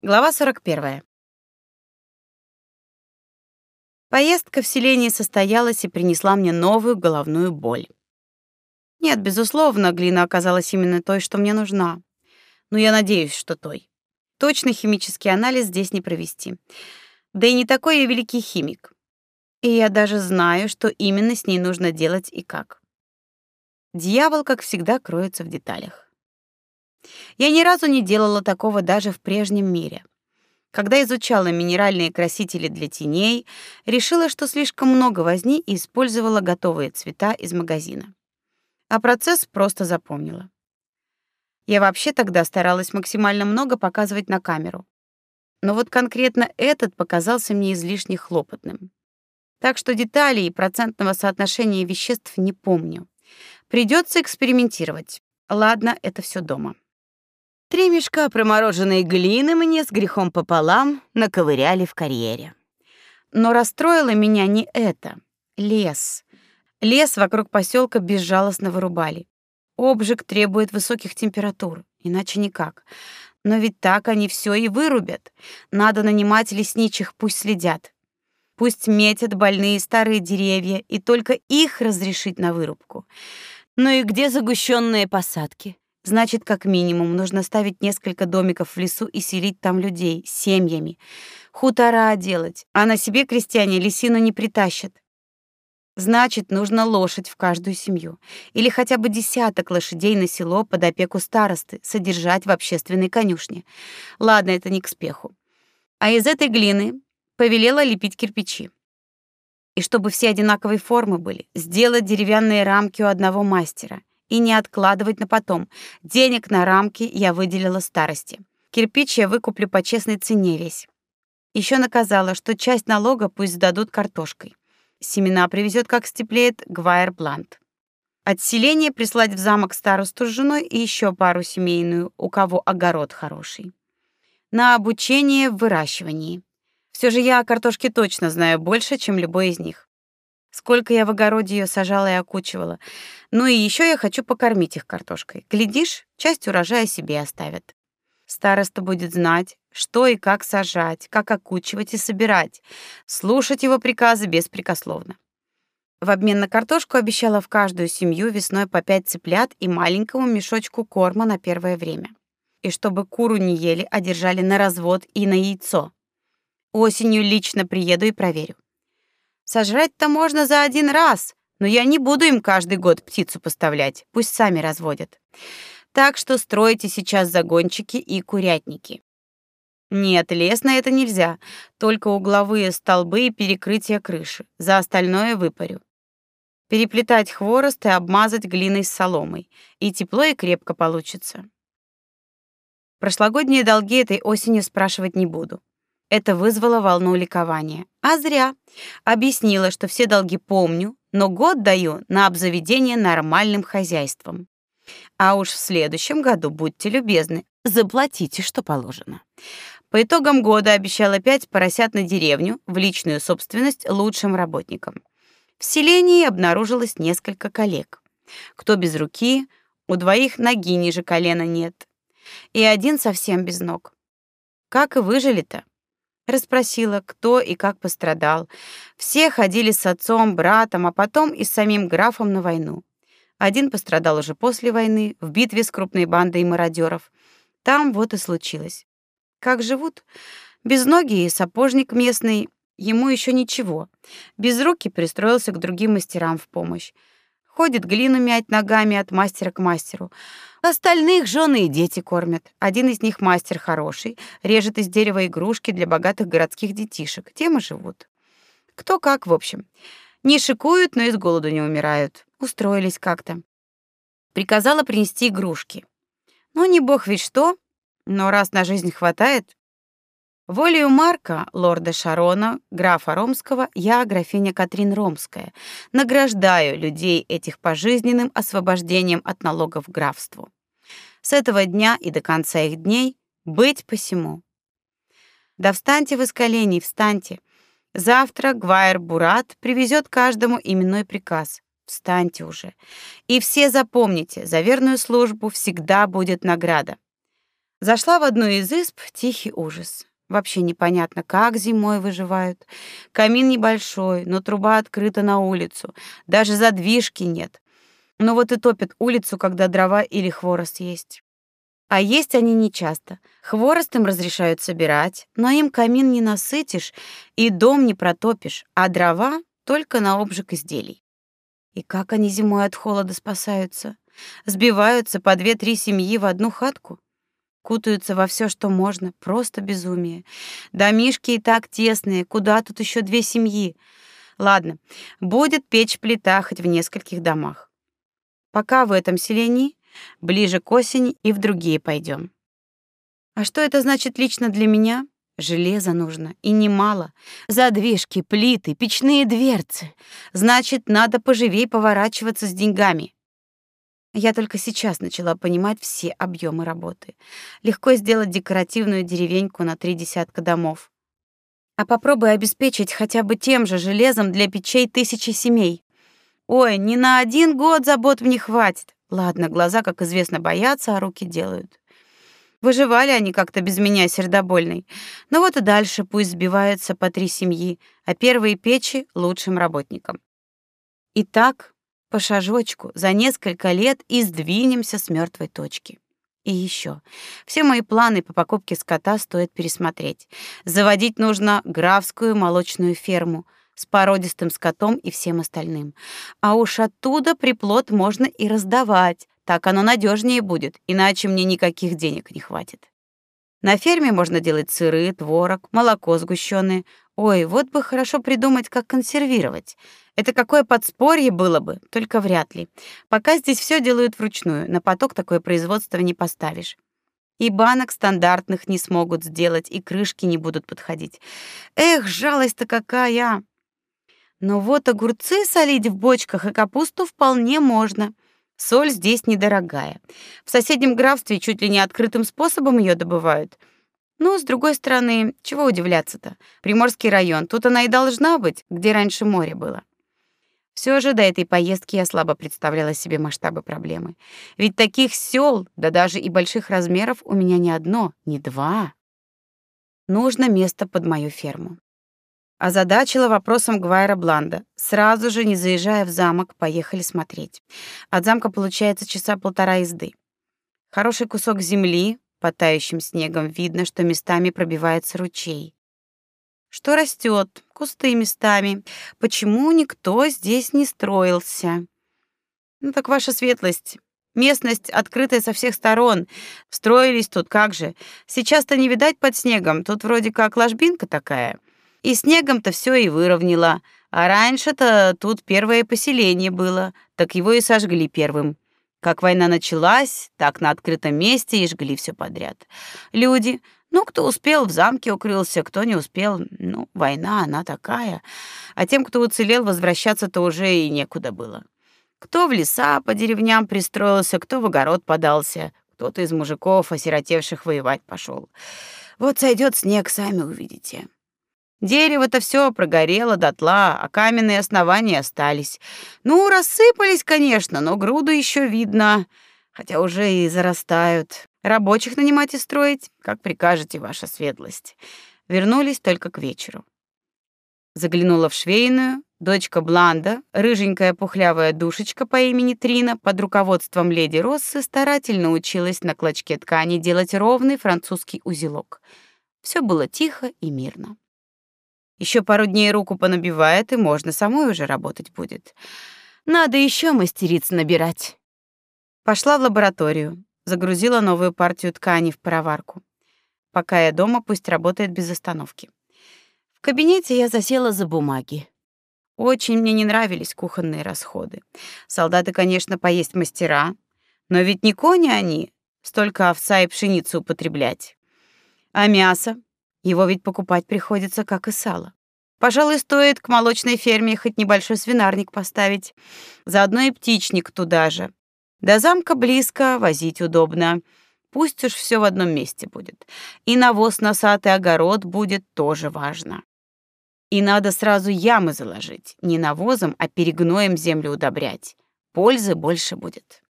Глава 41. Поездка в селение состоялась и принесла мне новую головную боль. Нет, безусловно, глина оказалась именно той, что мне нужна. Но я надеюсь, что той. Точный химический анализ здесь не провести. Да и не такой я великий химик. И я даже знаю, что именно с ней нужно делать и как. Дьявол, как всегда, кроется в деталях. Я ни разу не делала такого даже в прежнем мире. Когда изучала минеральные красители для теней, решила, что слишком много возни и использовала готовые цвета из магазина. А процесс просто запомнила. Я вообще тогда старалась максимально много показывать на камеру. Но вот конкретно этот показался мне излишне хлопотным. Так что деталей и процентного соотношения веществ не помню. Придется экспериментировать. Ладно, это все дома. Три мешка промороженной глины мне с грехом пополам наковыряли в карьере. Но расстроило меня не это. Лес. Лес вокруг поселка безжалостно вырубали. Обжиг требует высоких температур, иначе никак. Но ведь так они все и вырубят. Надо нанимать лесничих, пусть следят. Пусть метят больные старые деревья и только их разрешить на вырубку. Ну и где загущенные посадки? Значит, как минимум нужно ставить несколько домиков в лесу и селить там людей семьями. Хутора делать, а на себе крестьяне лисину не притащат. Значит, нужно лошадь в каждую семью или хотя бы десяток лошадей на село под опеку старосты содержать в общественной конюшне. Ладно, это не к спеху. А из этой глины повелела лепить кирпичи. И чтобы все одинаковой формы были, сделать деревянные рамки у одного мастера и не откладывать на потом. Денег на рамки я выделила старости. Кирпич я выкуплю по честной цене весь. Еще наказала, что часть налога пусть сдадут картошкой. Семена привезет, как степлеет, Гвайер Блант. Отселение прислать в замок старосту с женой и еще пару семейную, у кого огород хороший. На обучение в выращивании. Все же я о картошке точно знаю больше, чем любой из них. Сколько я в огороде ее сажала и окучивала. Ну и еще я хочу покормить их картошкой. Глядишь, часть урожая себе оставят. Староста будет знать, что и как сажать, как окучивать и собирать, слушать его приказы беспрекословно. В обмен на картошку обещала в каждую семью весной по пять цыплят и маленькому мешочку корма на первое время. И чтобы куру не ели, а держали на развод и на яйцо. Осенью лично приеду и проверю. Сожрать-то можно за один раз, но я не буду им каждый год птицу поставлять, пусть сами разводят. Так что стройте сейчас загончики и курятники. Нет, лес на это нельзя, только угловые столбы и перекрытие крыши. За остальное выпарю. Переплетать хворост и обмазать глиной с соломой, и тепло и крепко получится. Прошлогодние долги этой осенью спрашивать не буду. Это вызвало волну ликования. А зря. Объяснила, что все долги помню, но год даю на обзаведение нормальным хозяйством. А уж в следующем году, будьте любезны, заплатите, что положено. По итогам года обещал опять поросят на деревню в личную собственность лучшим работникам. В селении обнаружилось несколько коллег. Кто без руки, у двоих ноги ниже колена нет, и один совсем без ног. Как и выжили-то? Расспросила, кто и как пострадал. Все ходили с отцом, братом, а потом и с самим графом на войну. Один пострадал уже после войны, в битве с крупной бандой мародеров. Там вот и случилось. Как живут? Без ноги и сапожник местный, ему еще ничего. Без руки пристроился к другим мастерам в помощь. Ходит глину мять ногами от мастера к мастеру. Остальных жены и дети кормят. Один из них мастер хороший, режет из дерева игрушки для богатых городских детишек. Тем и живут. Кто как, в общем. Не шикуют, но и с голоду не умирают. Устроились как-то. Приказала принести игрушки. Ну, не бог ведь что, но раз на жизнь хватает, Волею Марка, лорда Шарона, графа Ромского, я, графиня Катрин Ромская, награждаю людей этих пожизненным освобождением от налогов графству. С этого дня и до конца их дней быть посему. Да встаньте вы с коленей, встаньте. Завтра Гвайер Бурат привезет каждому именной приказ. Встаньте уже. И все запомните, за верную службу всегда будет награда. Зашла в одну из изб, тихий ужас. Вообще непонятно, как зимой выживают. Камин небольшой, но труба открыта на улицу. Даже задвижки нет. Ну вот и топят улицу, когда дрова или хворост есть. А есть они нечасто. Хворост им разрешают собирать, но им камин не насытишь и дом не протопишь, а дрова только на обжиг изделий. И как они зимой от холода спасаются? Сбиваются по две-три семьи в одну хатку? Кутаются во все, что можно, просто безумие. Домишки и так тесные, куда тут еще две семьи? Ладно, будет печь-плита хоть в нескольких домах. Пока в этом селении Ближе к осени и в другие пойдем. А что это значит лично для меня? Железа нужно, и немало. Задвижки, плиты, печные дверцы. Значит, надо поживей поворачиваться с деньгами. Я только сейчас начала понимать все объемы работы. Легко сделать декоративную деревеньку на три десятка домов. А попробуй обеспечить хотя бы тем же железом для печей тысячи семей. Ой, ни на один год забот мне хватит. Ладно, глаза, как известно, боятся, а руки делают. Выживали они как-то без меня, сердобольной. Но вот и дальше пусть сбиваются по три семьи, а первые печи лучшим работникам. И так, по шажочку, за несколько лет и сдвинемся с мертвой точки. И еще, все мои планы по покупке скота стоит пересмотреть. Заводить нужно графскую молочную ферму — с породистым скотом и всем остальным. А уж оттуда приплод можно и раздавать. Так оно надежнее будет, иначе мне никаких денег не хватит. На ферме можно делать сыры, творог, молоко сгущенное. Ой, вот бы хорошо придумать, как консервировать. Это какое подспорье было бы, только вряд ли. Пока здесь все делают вручную, на поток такое производство не поставишь. И банок стандартных не смогут сделать, и крышки не будут подходить. Эх, жалость-то какая! Но вот огурцы солить в бочках и капусту вполне можно. Соль здесь недорогая. В соседнем графстве чуть ли не открытым способом ее добывают. Но с другой стороны, чего удивляться-то? Приморский район, тут она и должна быть, где раньше море было. Все же до этой поездки я слабо представляла себе масштабы проблемы. Ведь таких сел, да даже и больших размеров у меня не одно, не два. Нужно место под мою ферму. Озадачила вопросом Гвайра Бланда. Сразу же, не заезжая в замок, поехали смотреть. От замка получается часа полтора езды. Хороший кусок земли, под тающим снегом видно, что местами пробивается ручей. Что растет, кусты местами. Почему никто здесь не строился? Ну так ваша светлость, местность открытая со всех сторон. Строились тут как же. Сейчас-то не видать под снегом, тут вроде как ложбинка такая. И снегом-то все и выровняло. А раньше-то тут первое поселение было, так его и сожгли первым. Как война началась, так на открытом месте и жгли все подряд. Люди, ну, кто успел, в замке укрылся, кто не успел, ну, война, она такая. А тем, кто уцелел, возвращаться-то уже и некуда было. Кто в леса по деревням пристроился, кто в огород подался, кто-то из мужиков, осиротевших, воевать пошел. Вот сойдет снег, сами увидите. Дерево-то все прогорело дотла, а каменные основания остались. Ну, рассыпались, конечно, но груду еще видно, хотя уже и зарастают. Рабочих нанимать и строить, как прикажете, ваша светлость. Вернулись только к вечеру. Заглянула в швейную, дочка Бланда, рыженькая пухлявая душечка по имени Трина, под руководством леди Россы старательно училась на клочке ткани делать ровный французский узелок. Все было тихо и мирно. Еще пару дней руку понабивает, и можно самой уже работать будет. Надо еще мастериц набирать. Пошла в лабораторию, загрузила новую партию ткани в пароварку. Пока я дома, пусть работает без остановки. В кабинете я засела за бумаги. Очень мне не нравились кухонные расходы. Солдаты, конечно, поесть мастера, но ведь не кони они, столько овса и пшеницы употреблять. А мясо? Его ведь покупать приходится, как и сало. Пожалуй, стоит к молочной ферме хоть небольшой свинарник поставить, заодно и птичник туда же. До замка близко, возить удобно. Пусть уж все в одном месте будет. И навоз носатый огород будет тоже важно. И надо сразу ямы заложить, не навозом, а перегноем землю удобрять. Пользы больше будет.